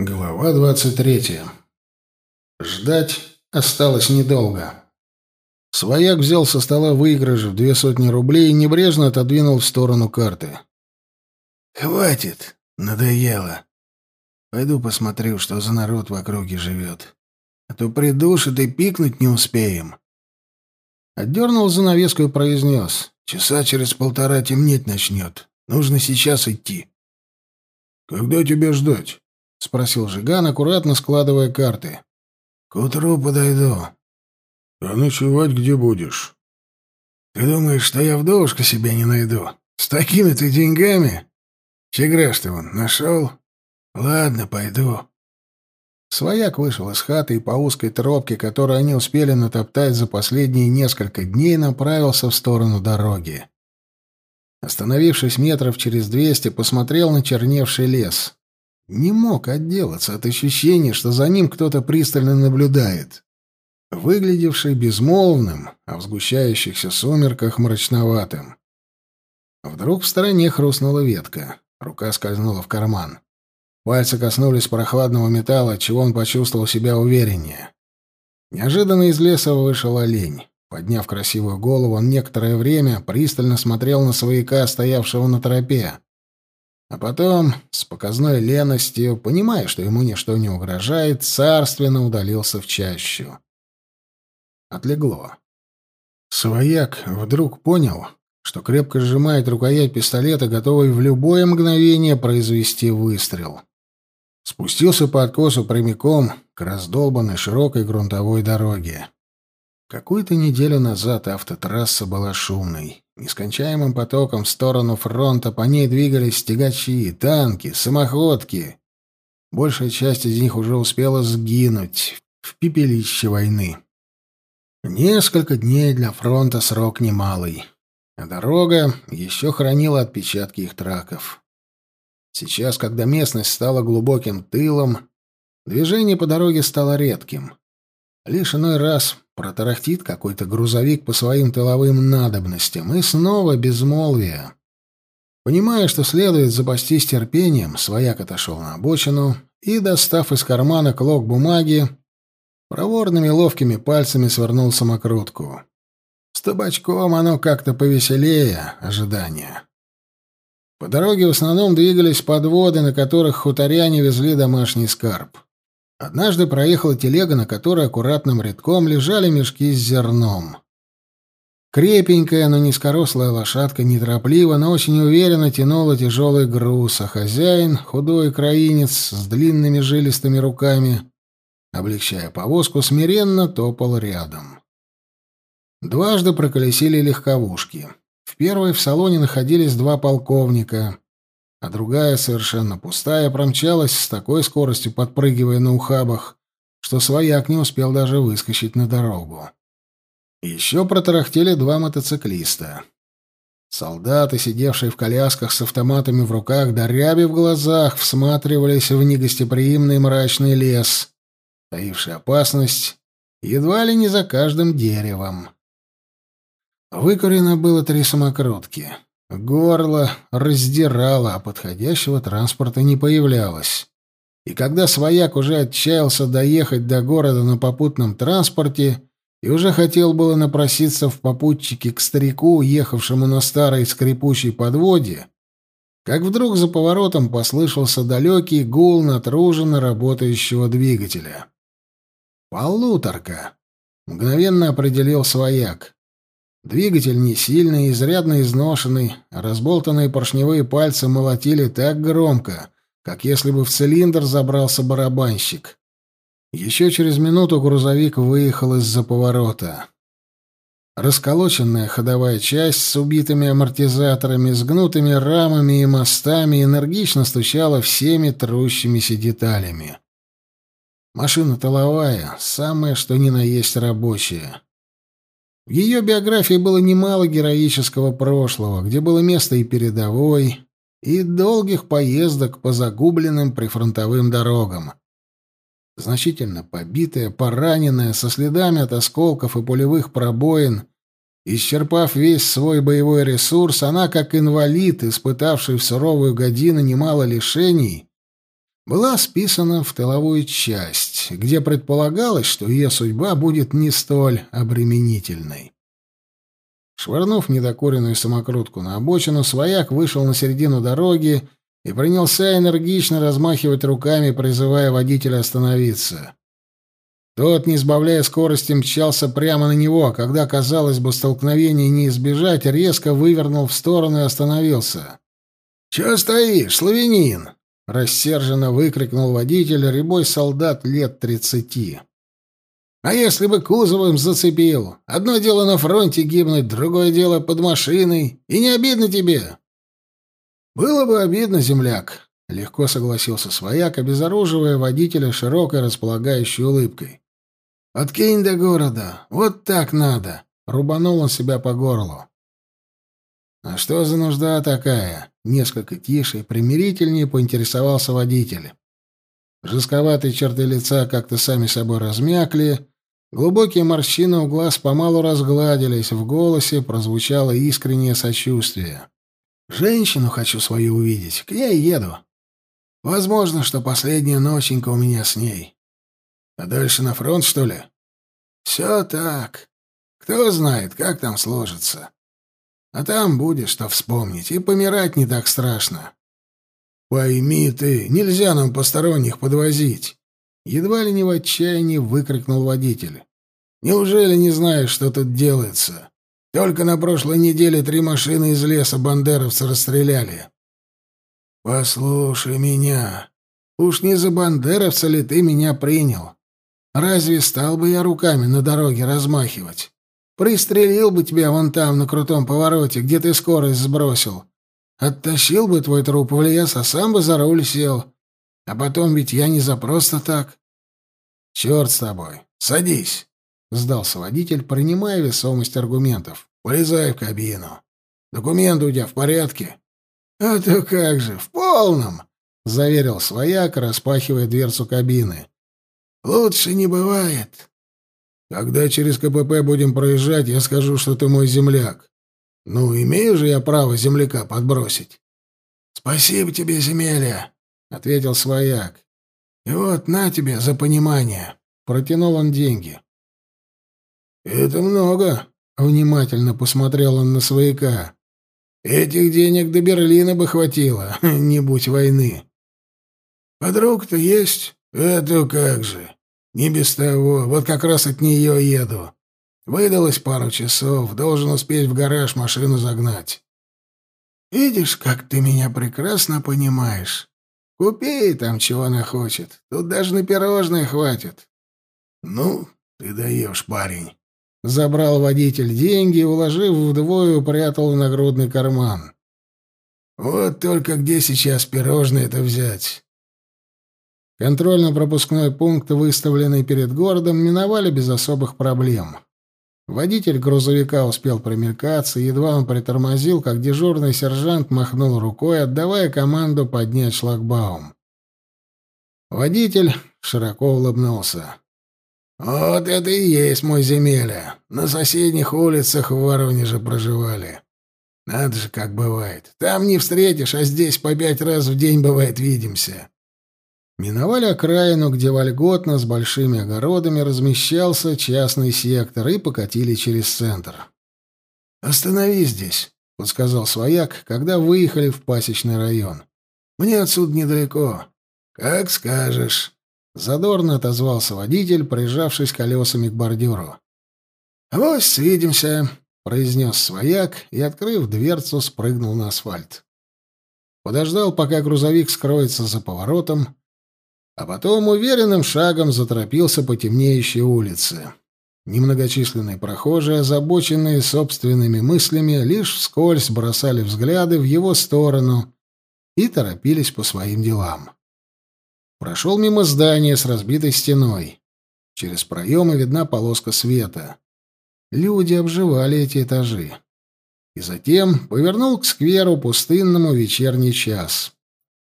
Глава двадцать третья. Ждать осталось недолго. Свояк взял со стола выигрыш в две сотни рублей и небрежно отодвинул в сторону карты. «Хватит! Надоело. Пойду посмотрю, что за народ в округе живет. А то придушат и пикнуть не успеем». Отдернул занавеску и произнес. «Часа через полтора темнеть начнет. Нужно сейчас идти». «Когда тебя ждать?» — спросил Жиган, аккуратно складывая карты. — К утру подойду. — А ночевать где будешь? — Ты думаешь, что я вдовушка себе не найду? С такими ты деньгами? Чеграш ты вон нашел? Ладно, пойду. Свояк вышел из хаты и по узкой тропке, которую они успели натоптать за последние несколько дней, направился в сторону дороги. Остановившись метров через двести, посмотрел на черневший лес. Не мог отделаться от ощущения, что за ним кто-то пристально наблюдает. Выглядевший безмолвным, а в сгущающихся сумерках мрачноватым. Вдруг в стороне хрустнула ветка. Рука скользнула в карман. Пальцы коснулись прохладного металла, чего он почувствовал себя увереннее. Неожиданно из леса вышел олень. Подняв красивую голову, он некоторое время пристально смотрел на свояка, стоявшего на тропе. А потом, с показной леностью, понимая, что ему ничто не угрожает, царственно удалился в чащу. Отлегло. Свояк вдруг понял, что крепко сжимает рукоять пистолета, готовый в любое мгновение произвести выстрел. Спустился по откосу прямиком к раздолбанной широкой грунтовой дороге. Какую-то неделю назад автотрасса была шумной. Нескончаемым потоком в сторону фронта по ней двигались тягачи, танки, самоходки. Большая часть из них уже успела сгинуть в пепелище войны. Несколько дней для фронта срок немалый, а дорога еще хранила отпечатки их траков. Сейчас, когда местность стала глубоким тылом, движение по дороге стало редким. Лишь иной раз протарахтит какой-то грузовик по своим тыловым надобностям, и снова безмолвие. Понимая, что следует запастись терпением, свояк отошел на обочину и, достав из кармана клок бумаги, проворными ловкими пальцами свернул самокрутку. С табачком оно как-то повеселее ожидания. По дороге в основном двигались подводы, на которых хуторяне везли домашний скарб. Однажды проехала телега, на которой аккуратным рядком лежали мешки с зерном. Крепенькая, но низкорослая лошадка неторопливо, но очень уверенно тянула тяжелый груз, а хозяин, худой краинец с длинными жилистыми руками, облегчая повозку, смиренно топал рядом. Дважды проколесили легковушки. В первой в салоне находились два полковника а другая, совершенно пустая, промчалась с такой скоростью, подпрыгивая на ухабах, что свояк не успел даже выскочить на дорогу. Еще протарахтели два мотоциклиста. Солдаты, сидевшие в колясках с автоматами в руках, ряби в глазах, всматривались в негостеприимный мрачный лес, таивший опасность едва ли не за каждым деревом. Выкурено было три самокрутки. Горло раздирало, а подходящего транспорта не появлялось. И когда свояк уже отчаялся доехать до города на попутном транспорте и уже хотел было напроситься в попутчике к старику, ехавшему на старой скрипучей подводе, как вдруг за поворотом послышался далекий гул натруженно работающего двигателя. «Полуторка!» — мгновенно определил свояк. Двигатель не сильный, изрядно изношенный, разболтанные поршневые пальцы молотили так громко, как если бы в цилиндр забрался барабанщик. Еще через минуту грузовик выехал из-за поворота. Расколоченная ходовая часть с убитыми амортизаторами, с гнутыми рамами и мостами энергично стучала всеми трущимися деталями. Машина толовая, самая что ни на есть рабочая. В ее биографии было немало героического прошлого, где было место и передовой, и долгих поездок по загубленным прифронтовым дорогам. Значительно побитая, пораненная, со следами от осколков и пулевых пробоин, исчерпав весь свой боевой ресурс, она, как инвалид, испытавший в суровую годину немало лишений, была списана в тыловую часть, где предполагалось, что ее судьба будет не столь обременительной. Швырнув недокуренную самокрутку на обочину, свояк вышел на середину дороги и принялся энергично размахивать руками, призывая водителя остановиться. Тот, не сбавляя скорости, мчался прямо на него, а когда, казалось бы, столкновения не избежать, резко вывернул в сторону и остановился. «Чего стоишь, славянин?» — рассерженно выкрикнул водитель, рябой солдат лет тридцати. «А если бы кузовом зацепил? Одно дело на фронте гибнуть, другое дело под машиной. И не обидно тебе?» «Было бы обидно, земляк», — легко согласился свояк, обезоруживая водителя широкой располагающей улыбкой. «Откинь до города. Вот так надо», — рубанул он себя по горлу. «А что за нужда такая?» — несколько тише и примирительнее поинтересовался водитель. Жестковатые черты лица как-то сами собой размякли, глубокие морщины у глаз помалу разгладились, в голосе прозвучало искреннее сочувствие. Женщину хочу свою увидеть, к ней еду. Возможно, что последняя ноченька у меня с ней. А дальше на фронт, что ли? Все так. Кто знает, как там сложится. А там будет что вспомнить, и помирать не так страшно. Пойми ты, нельзя нам посторонних подвозить. Едва ли не в отчаянии выкрикнул водитель. Неужели не знаешь, что тут делается? Только на прошлой неделе три машины из леса бандеровцы расстреляли. Послушай меня. Уж не за бандеровца ли ты меня принял? Разве стал бы я руками на дороге размахивать? Пристрелил бы тебя вон там, на крутом повороте, где ты скорость сбросил. Оттащил бы твой труп в лес, а сам бы за руль сел. А потом ведь я не за просто так. Черт с тобой. Садись. — сдался водитель, принимая весомость аргументов. «Полезай в кабину. Документы у тебя в порядке?» «А то как же, в полном!» — заверил свояк, распахивая дверцу кабины. «Лучше не бывает. Когда через КПП будем проезжать, я скажу, что ты мой земляк. Ну, имею же я право земляка подбросить?» «Спасибо тебе, земеля!» — ответил свояк. «И вот на тебе за понимание!» — протянул он деньги. «Это много», — внимательно посмотрел он на свояка. «Этих денег до Берлина бы хватило, не будь войны». «Подруг-то есть? Это как же. Не без того. Вот как раз от нее еду. Выдалось пару часов, должен успеть в гараж машину загнать». «Видишь, как ты меня прекрасно понимаешь. Купи там, чего она хочет. Тут даже на пирожное хватит». «Ну, ты даешь, парень». Забрал водитель деньги и, уложив вдвое, упрятал в нагрудный карман. «Вот только где сейчас пирожные-то взять?» Контрольно-пропускной пункт, выставленный перед городом, миновали без особых проблем. Водитель грузовика успел примелькаться, едва он притормозил, как дежурный сержант махнул рукой, отдавая команду поднять шлагбаум. Водитель широко улыбнулся. «Вот это и есть мой земеля. На соседних улицах в Воронеже проживали. Надо же, как бывает. Там не встретишь, а здесь по пять раз в день, бывает, видимся». Миновали окраину, где вольготно с большими огородами размещался частный сектор, и покатили через центр. «Остановись здесь», — подсказал свояк, когда выехали в пасечный район. «Мне отсюда недалеко». «Как скажешь». Задорно отозвался водитель, прижавшись колесами к бордюру. «Авось свидимся», — произнес свояк и, открыв дверцу, спрыгнул на асфальт. Подождал, пока грузовик скроется за поворотом, а потом уверенным шагом заторопился по темнеющей улице. Немногочисленные прохожие, озабоченные собственными мыслями, лишь вскользь бросали взгляды в его сторону и торопились по своим делам. Прошел мимо здания с разбитой стеной. Через проемы видна полоска света. Люди обживали эти этажи. И затем повернул к скверу пустынному вечерний час.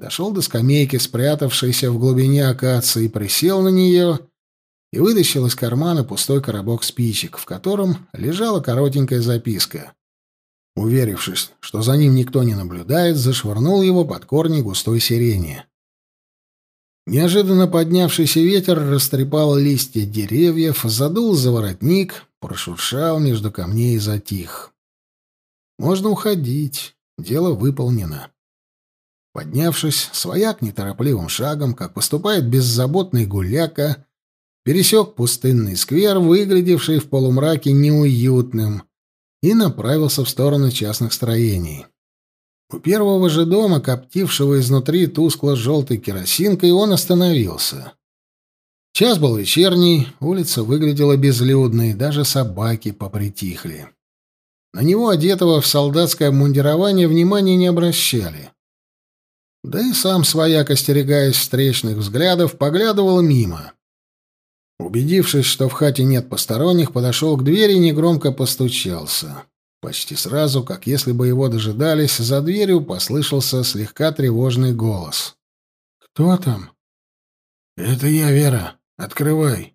Дошел до скамейки, спрятавшейся в глубине акации, присел на нее и вытащил из кармана пустой коробок спичек, в котором лежала коротенькая записка. Уверившись, что за ним никто не наблюдает, зашвырнул его под корни густой сирени. Неожиданно поднявшийся ветер растрепал листья деревьев, задул за воротник, прошуршал между камней и затих. Можно уходить, дело выполнено. Поднявшись, свояк неторопливым шагом, как поступает беззаботный гуляка, пересек пустынный сквер, выглядевший в полумраке неуютным, и направился в сторону частных строений. У первого же дома, коптившего изнутри тускло-желтой керосинкой, он остановился. Час был вечерний, улица выглядела безлюдной, даже собаки попритихли. На него, одетого в солдатское обмундирование, внимания не обращали. Да и сам свояк, остерегаясь встречных взглядов, поглядывал мимо. Убедившись, что в хате нет посторонних, подошел к двери и негромко постучался. Почти сразу, как если бы его дожидались, за дверью послышался слегка тревожный голос. «Кто там?» «Это я, Вера. Открывай».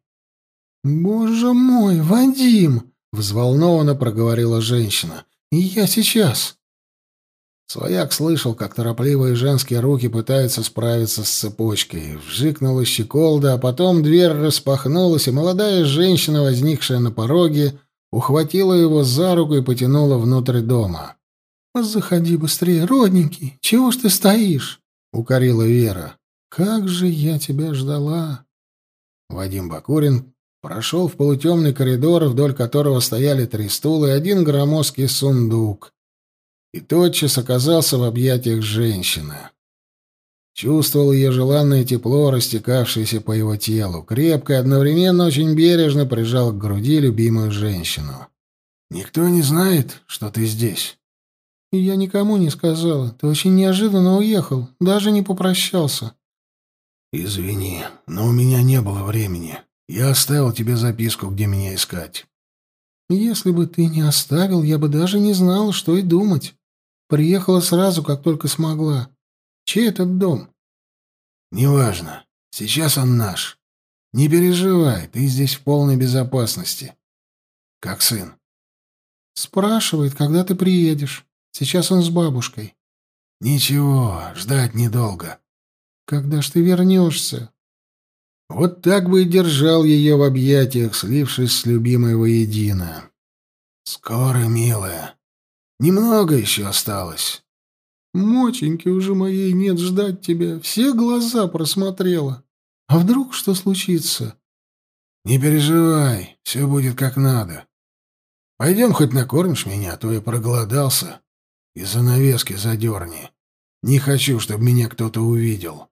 «Боже мой, Вадим!» — взволнованно проговорила женщина. «И я сейчас». Свояк слышал, как торопливые женские руки пытаются справиться с цепочкой. Вжикнула щеколда, а потом дверь распахнулась, и молодая женщина, возникшая на пороге, ухватила его за руку и потянула внутрь дома. «Заходи быстрее, родненький! Чего ж ты стоишь?» — укорила Вера. «Как же я тебя ждала!» Вадим Бакурин прошел в полутемный коридор, вдоль которого стояли три стула и один громоздкий сундук, и тотчас оказался в объятиях женщины. Чувствовал ее желанное тепло, растекавшееся по его телу. Крепко и одновременно очень бережно прижал к груди любимую женщину. «Никто не знает, что ты здесь?» «Я никому не сказала. Ты очень неожиданно уехал. Даже не попрощался». «Извини, но у меня не было времени. Я оставил тебе записку, где меня искать». «Если бы ты не оставил, я бы даже не знала, что и думать. Приехала сразу, как только смогла. Чей этот дом? Неважно. Сейчас он наш. Не переживай, ты здесь в полной безопасности. Как сын. Спрашивает, когда ты приедешь. Сейчас он с бабушкой. Ничего, ждать недолго. Когда ж ты вернешься? Вот так бы и держал ее в объятиях, слившись с любимой воедино. Скоро, милая. Немного еще осталось. Моченьки уже моей нет ждать тебя. Все глаза просмотрела. А вдруг что случится? Не переживай, все будет как надо. Пойдем хоть накормишь меня, а то я проголодался. И занавески задерни. Не хочу, чтобы меня кто-то увидел.